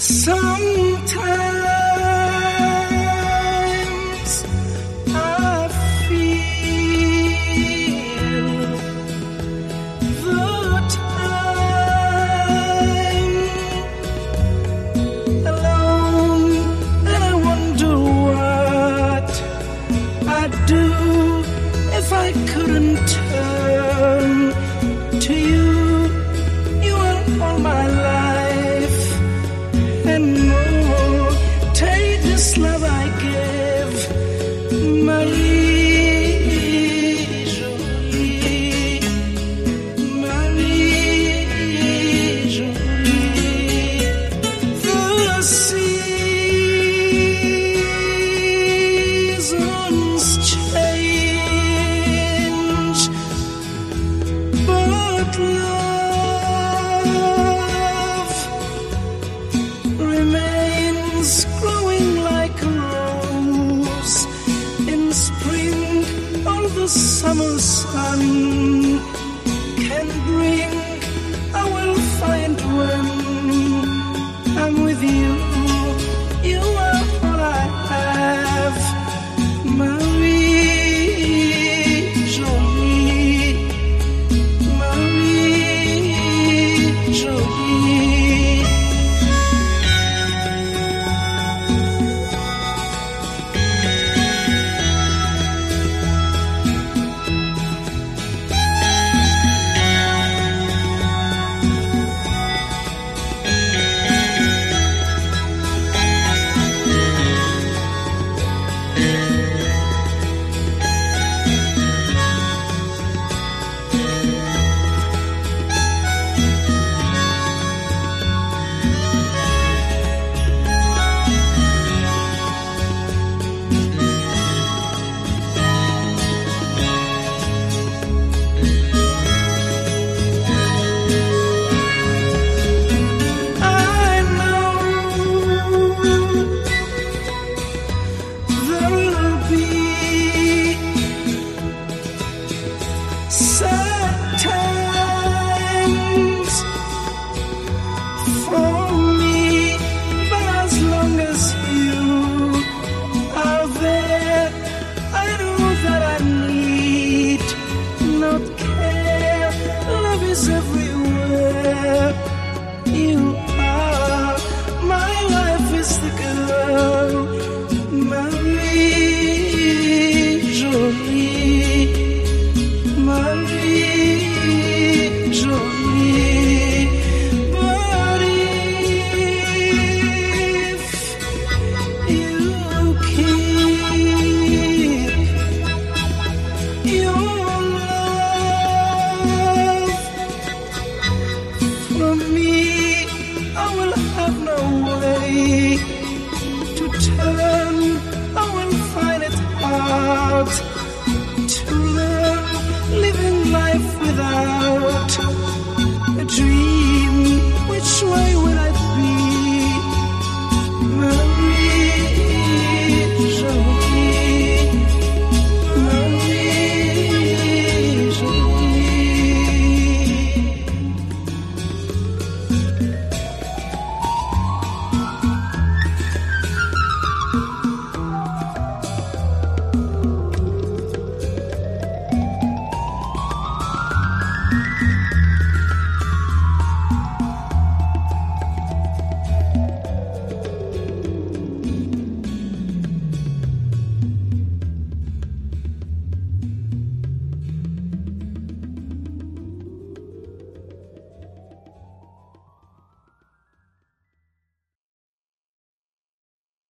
So the summer sun can bring